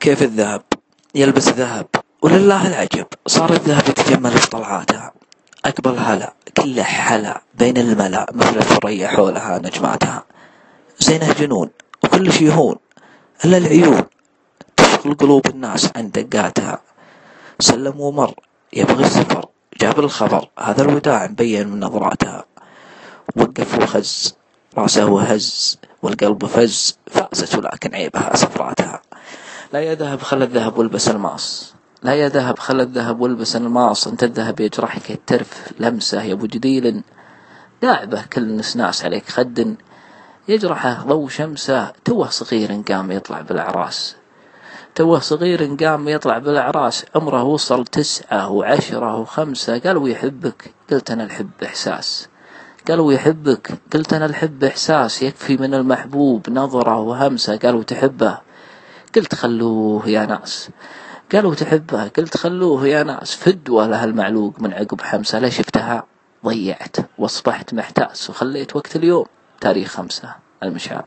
كيف الذهب؟ يلبس ذهب. ولله العجب صار الذهب يتجمل في طلعاتها أقبل هلا كله حلا بين الملا مثل الثريا حولها نجماتها. زينه جنون وكل شي يهون. إلا العيون تشغل قلوب الناس عن دقاتها. سلم ومر يبغي السفر. جاب الخبر هذا الوداع مبين من نظراتها. وقف وخز رأسه وهز والقلب فز فازت ولكن عيبها سفراتها لا يا ذهب خل الذهب والبس الماس لا يا ذهب خل الذهب والبس الماس انت الذهب يجرحك الترف لمسة يا ابو جديل. داعبة كل نسناس عليك خد. يجرحه ضو شمسة. توه صغير قام يطلع بالأعراس. توه صغير قام يطلع بالأعراس. عمره وصل تسعة وعشرة وخمسة. قال ويحبك قلت أنا الحب إحساس. قال ويحبك قلت أنا الحب إحساس. يكفي من المحبوب نظرة وهمسة. قال وتحبه. قلت خلوه يا ناس. قالوا تحبه؟ قلت خلوه يا ناس. فدوة لها المعلوق من عقب حمسة لا شفتها؟ ضيعت. وأصبحت محتاس. وخليت وقت اليوم. تاريخ خمسة. المشاب